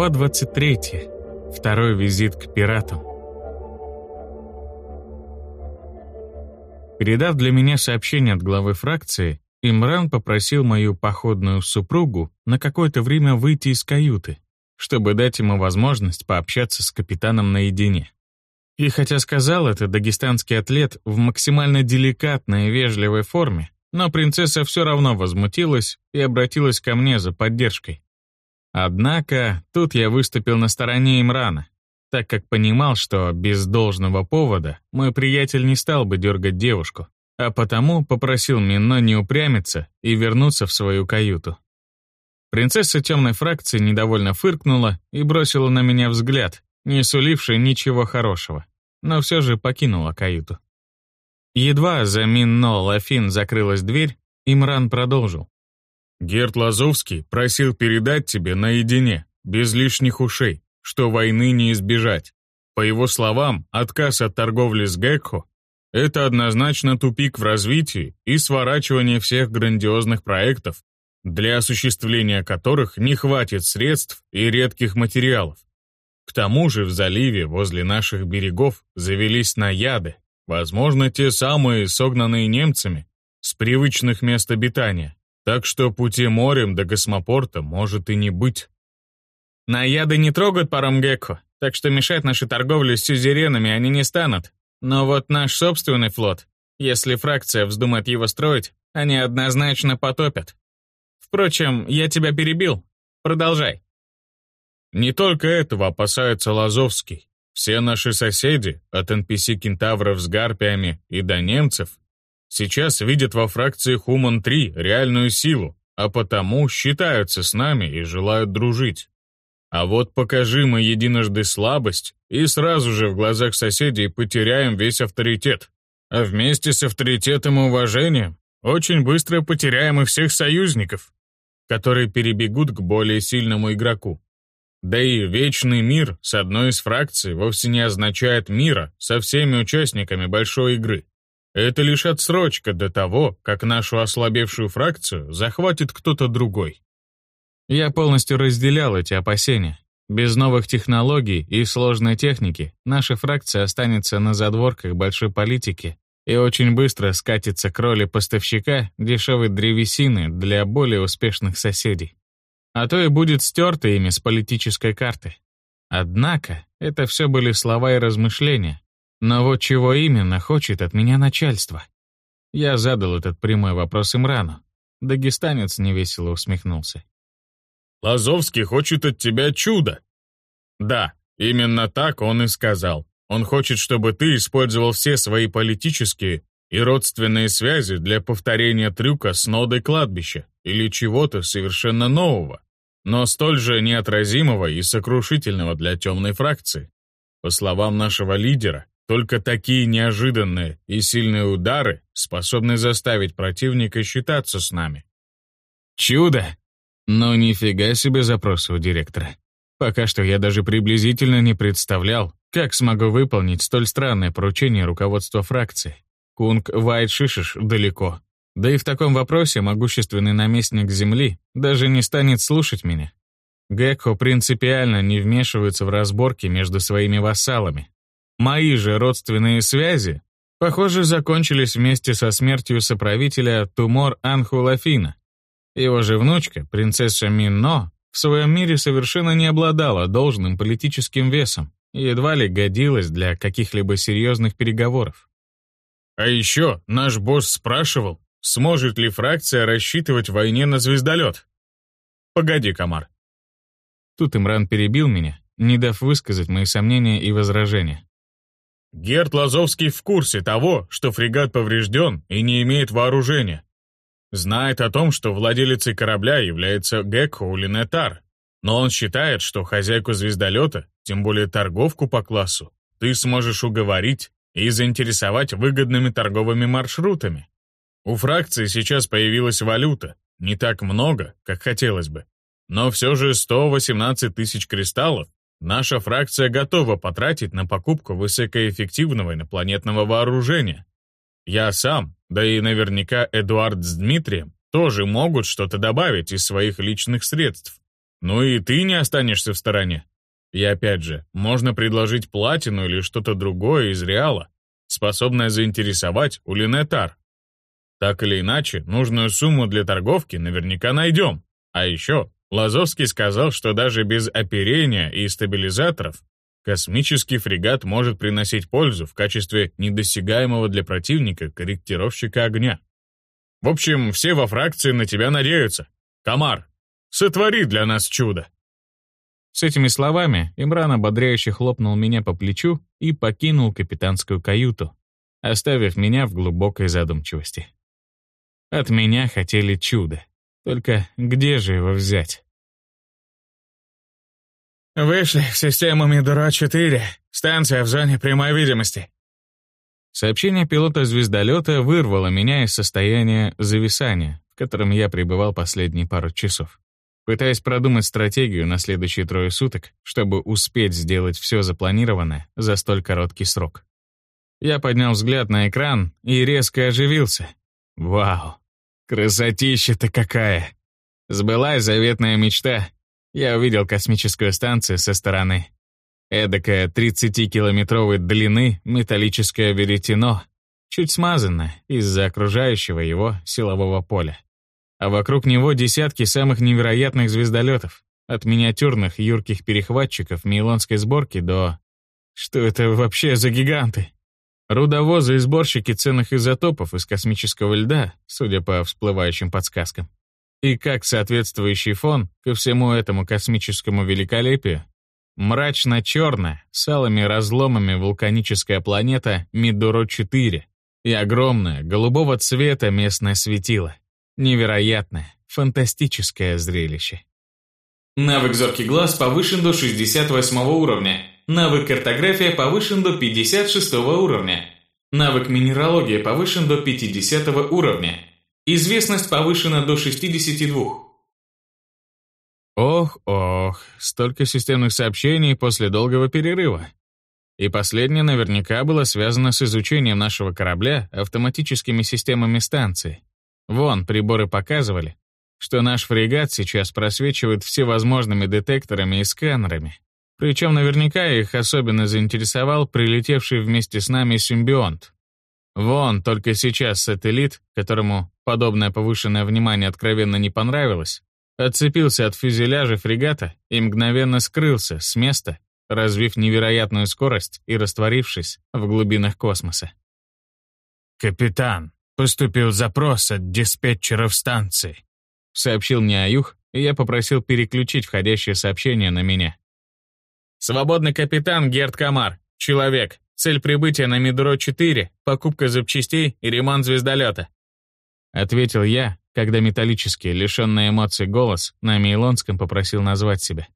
Глава 23. Второй визит к пиратам. Передав для меня сообщение от главы фракции, Имран попросил мою походную супругу на какое-то время выйти из каюты, чтобы дать ему возможность пообщаться с капитаном наедине. И хотя сказал это дагестанский атлет в максимально деликатной и вежливой форме, но принцесса все равно возмутилась и обратилась ко мне за поддержкой. Однако тут я выступил на стороне Имрана, так как понимал, что без должного повода мой приятель не стал бы дергать девушку, а потому попросил Мино не упрямиться и вернуться в свою каюту. Принцесса темной фракции недовольно фыркнула и бросила на меня взгляд, не суливший ничего хорошего, но все же покинула каюту. Едва за Минно Лафин закрылась дверь, Имран продолжил. Герт Лазовский просил передать тебе наедине, без лишних ушей, что войны не избежать. По его словам, отказ от торговли с Гекхо – это однозначно тупик в развитии и сворачивание всех грандиозных проектов, для осуществления которых не хватит средств и редких материалов. К тому же в заливе возле наших берегов завелись наяды, возможно, те самые согнанные немцами с привычных мест обитания. Так что пути морем до космопорта может и не быть. Наяды не трогают паром Гекко, так что мешать нашей торговле с сюзеренами они не станут. Но вот наш собственный флот, если фракция вздумает его строить, они однозначно потопят. Впрочем, я тебя перебил. Продолжай. Не только этого опасается Лазовский. Все наши соседи, от NPC-кентавров с гарпиями и до немцев, Сейчас видят во фракции Хуман-3 реальную силу, а потому считаются с нами и желают дружить. А вот покажи мы единожды слабость, и сразу же в глазах соседей потеряем весь авторитет. А вместе с авторитетом и уважением очень быстро потеряем и всех союзников, которые перебегут к более сильному игроку. Да и вечный мир с одной из фракций вовсе не означает мира со всеми участниками большой игры. Это лишь отсрочка до того, как нашу ослабевшую фракцию захватит кто-то другой. Я полностью разделял эти опасения. Без новых технологий и сложной техники наша фракция останется на задворках большой политики и очень быстро скатится к роли поставщика дешевой древесины для более успешных соседей. А то и будет стерто ими с политической карты. Однако это все были слова и размышления, но вот чего именно хочет от меня начальство? Я задал этот прямой вопрос Имрану. Дагестанец невесело усмехнулся. «Лазовский хочет от тебя чуда». «Да, именно так он и сказал. Он хочет, чтобы ты использовал все свои политические и родственные связи для повторения трюка с нодой кладбища или чего-то совершенно нового, но столь же неотразимого и сокрушительного для темной фракции. По словам нашего лидера, только такие неожиданные и сильные удары способны заставить противника считаться с нами. Чудо! Но нифига себе запрос у директора. Пока что я даже приблизительно не представлял, как смогу выполнить столь странное поручение руководства фракции. Кунг Вайт Шишиш далеко. Да и в таком вопросе могущественный наместник Земли даже не станет слушать меня. Гекхо принципиально не вмешивается в разборки между своими вассалами, Мои же родственные связи, похоже, закончились вместе со смертью соправителя Тумор Анхулафина. Его же внучка, принцесса Минно, в своем мире совершенно не обладала должным политическим весом и едва ли годилась для каких-либо серьезных переговоров. А еще наш босс спрашивал, сможет ли фракция рассчитывать в войне на звездолет. Погоди, Комар. Тут Имран перебил меня, не дав высказать мои сомнения и возражения. Герт Лазовский в курсе того, что фрегат поврежден и не имеет вооружения. Знает о том, что владелицей корабля является Гекхо Линетар, но он считает, что хозяйку звездолета, тем более торговку по классу, ты сможешь уговорить и заинтересовать выгодными торговыми маршрутами. У фракции сейчас появилась валюта, не так много, как хотелось бы, но все же 118 тысяч кристаллов Наша фракция готова потратить на покупку высокоэффективного инопланетного вооружения. Я сам, да и наверняка Эдуард с Дмитрием, тоже могут что-то добавить из своих личных средств. Ну и ты не останешься в стороне. И опять же, можно предложить платину или что-то другое из Реала, способное заинтересовать Улинетар. Так или иначе, нужную сумму для торговки наверняка найдем. А еще, Лазовский сказал, что даже без оперения и стабилизаторов космический фрегат может приносить пользу в качестве недосягаемого для противника корректировщика огня. В общем, все во фракции на тебя надеются. Комар, сотвори для нас чудо. С этими словами Имран ободряюще хлопнул меня по плечу и покинул капитанскую каюту, оставив меня в глубокой задумчивости. От меня хотели чудо. Только где же его взять? «Вышли в систему Мидуро-4. Станция в зоне прямой видимости». Сообщение пилота звездолета вырвало меня из состояния зависания, в котором я пребывал последние пару часов пытаясь продумать стратегию на следующие трое суток, чтобы успеть сделать все запланированное за столь короткий срок. Я поднял взгляд на экран и резко оживился. Вау, красотища-то какая! Сбылась заветная мечта. Я увидел космическую станцию со стороны. Эдакое 30-километровой длины металлическое веретено, чуть смазанное из-за окружающего его силового поля а вокруг него десятки самых невероятных звездолетов, от миниатюрных юрких перехватчиков мейлонской сборки до... Что это вообще за гиганты? Рудовозы и сборщики ценных изотопов из космического льда, судя по всплывающим подсказкам. И как соответствующий фон ко всему этому космическому великолепию, мрачно-черная, с алыми разломами вулканическая планета Мидоро-4 и огромное, голубого цвета местное светило. Невероятное, фантастическое зрелище. Навык «Зоркий глаз» повышен до 68 уровня. Навык «Картография» повышен до 56 уровня. Навык «Минералогия» повышен до 50 уровня. Известность повышена до 62. Ох-ох, столько системных сообщений после долгого перерыва. И последнее наверняка было связано с изучением нашего корабля автоматическими системами станции. Вон, приборы показывали, что наш фрегат сейчас просвечивает всевозможными детекторами и сканерами. Причем наверняка их особенно заинтересовал прилетевший вместе с нами симбионт. Вон, только сейчас сателлит, которому подобное повышенное внимание откровенно не понравилось, отцепился от фюзеляжа фрегата и мгновенно скрылся с места, развив невероятную скорость и растворившись в глубинах космоса. «Капитан, «Поступил запрос от диспетчеров станции», — сообщил мне Аюх, и я попросил переключить входящее сообщение на меня. «Свободный капитан Герд Камар. Человек. Цель прибытия на Мидро-4, покупка запчастей и ремонт звездолета». Ответил я, когда металлический, лишенный эмоций голос на Мейлонском попросил назвать себя.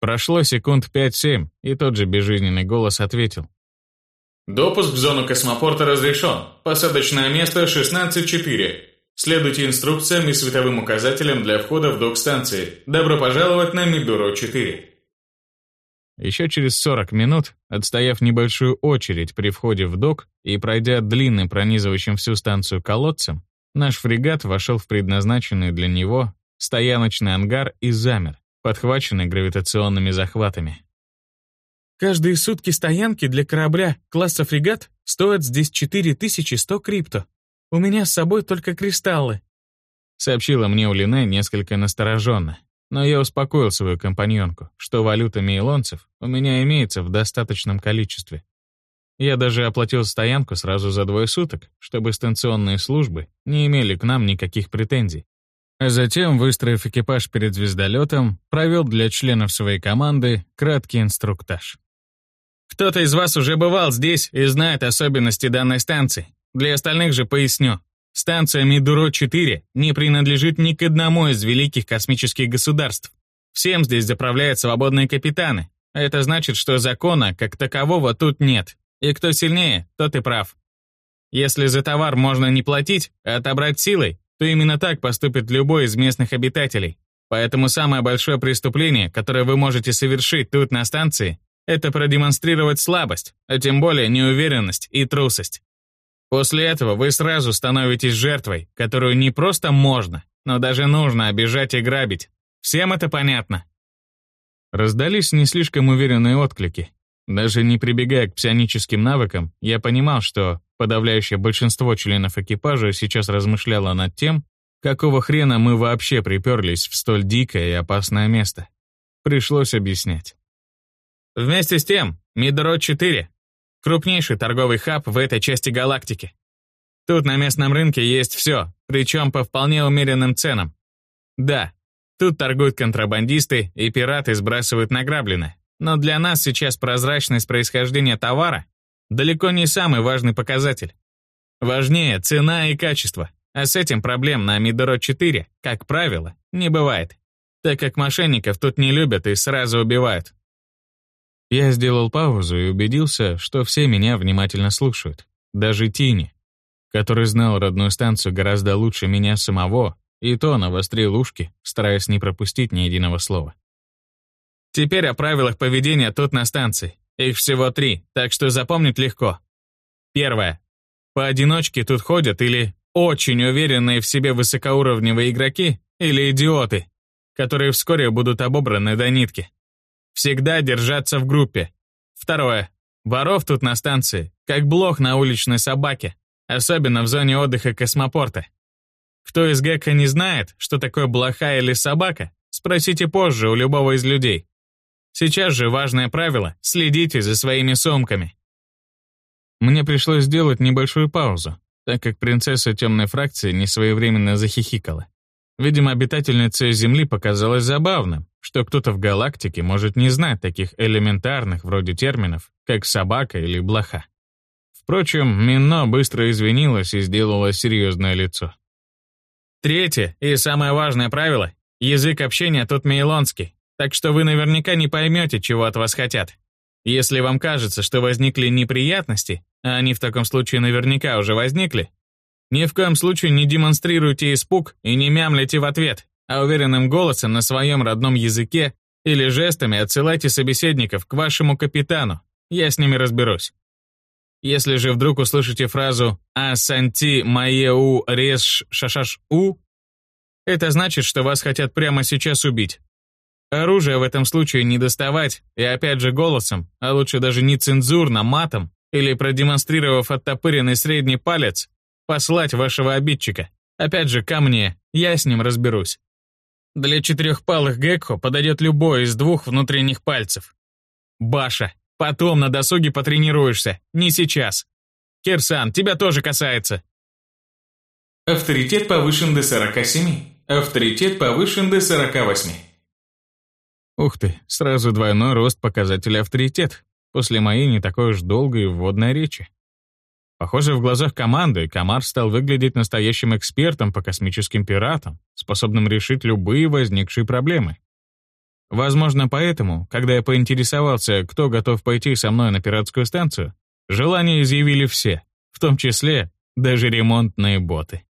Прошло секунд 5-7, и тот же безжизненный голос ответил. Допуск в зону космопорта разрешен. Посадочное место 16-4. Следуйте инструкциям и световым указателям для входа в док-станции. Добро пожаловать на Мидуро-4. Еще через 40 минут, отстояв небольшую очередь при входе в док и пройдя длинным пронизывающим всю станцию колодцем, наш фрегат вошел в предназначенный для него стояночный ангар и замер, подхваченный гравитационными захватами. Каждые сутки стоянки для корабля класса фрегат стоят здесь 4100 крипто. У меня с собой только кристаллы», — сообщила мне Улине несколько настороженно. Но я успокоил свою компаньонку, что валюта мейлонцев у меня имеется в достаточном количестве. Я даже оплатил стоянку сразу за двое суток, чтобы станционные службы не имели к нам никаких претензий. А затем, выстроив экипаж перед звездолетом, провел для членов своей команды краткий инструктаж. Кто-то из вас уже бывал здесь и знает особенности данной станции. Для остальных же поясню. Станция Мидуро-4 не принадлежит ни к одному из великих космических государств. Всем здесь заправляют свободные капитаны. Это значит, что закона как такового тут нет. И кто сильнее, тот и прав. Если за товар можно не платить, а отобрать силой, то именно так поступит любой из местных обитателей. Поэтому самое большое преступление, которое вы можете совершить тут на станции, это продемонстрировать слабость, а тем более неуверенность и трусость. После этого вы сразу становитесь жертвой, которую не просто можно, но даже нужно обижать и грабить. Всем это понятно?» Раздались не слишком уверенные отклики. Даже не прибегая к псионическим навыкам, я понимал, что подавляющее большинство членов экипажа сейчас размышляло над тем, какого хрена мы вообще приперлись в столь дикое и опасное место. Пришлось объяснять. Вместе с тем, Мидро-4 — крупнейший торговый хаб в этой части галактики. Тут на местном рынке есть все, причем по вполне умеренным ценам. Да, тут торгуют контрабандисты и пираты сбрасывают награбленное. Но для нас сейчас прозрачность происхождения товара далеко не самый важный показатель. Важнее цена и качество, а с этим проблем на Мидоро-4, как правило, не бывает, так как мошенников тут не любят и сразу убивают. Я сделал паузу и убедился, что все меня внимательно слушают, даже Тини, который знал родную станцию гораздо лучше меня самого, и то навострил ушки, стараясь не пропустить ни единого слова. Теперь о правилах поведения тут на станции. Их всего три, так что запомнить легко. Первое. Поодиночке тут ходят или очень уверенные в себе высокоуровневые игроки, или идиоты, которые вскоре будут обобраны до нитки. Всегда держаться в группе. Второе. Воров тут на станции, как блох на уличной собаке, особенно в зоне отдыха космопорта. Кто из Гекка не знает, что такое блоха или собака, спросите позже у любого из людей. Сейчас же важное правило — следите за своими сумками. Мне пришлось сделать небольшую паузу, так как принцесса темной фракции несвоевременно захихикала. Видимо, обитательнице Земли показалось забавным, что кто-то в галактике может не знать таких элементарных вроде терминов, как собака или блоха. Впрочем, Мино быстро извинилась и сделала серьезное лицо. Третье и самое важное правило — язык общения тут мейлонский, так что вы наверняка не поймете, чего от вас хотят. Если вам кажется, что возникли неприятности, а они в таком случае наверняка уже возникли, ни в коем случае не демонстрируйте испуг и не мямлите в ответ, а уверенным голосом на своем родном языке или жестами отсылайте собеседников к вашему капитану, я с ними разберусь. Если же вдруг услышите фразу «Асанти маеу реш шашаш у», это значит, что вас хотят прямо сейчас убить. Оружие в этом случае не доставать, и опять же голосом, а лучше даже нецензурно, матом, или продемонстрировав оттопыренный средний палец, послать вашего обидчика. Опять же, ко мне, я с ним разберусь. Для четырехпалых гекхо подойдет любой из двух внутренних пальцев. Баша, потом на досуге потренируешься, не сейчас. Кирсан, тебя тоже касается. Авторитет повышен до 47. Авторитет повышен до 48. Ух ты, сразу двойной рост показателя авторитет, после моей не такой уж долгой вводной речи. Похоже, в глазах команды Комар стал выглядеть настоящим экспертом по космическим пиратам, способным решить любые возникшие проблемы. Возможно, поэтому, когда я поинтересовался, кто готов пойти со мной на пиратскую станцию, желание изъявили все, в том числе даже ремонтные боты.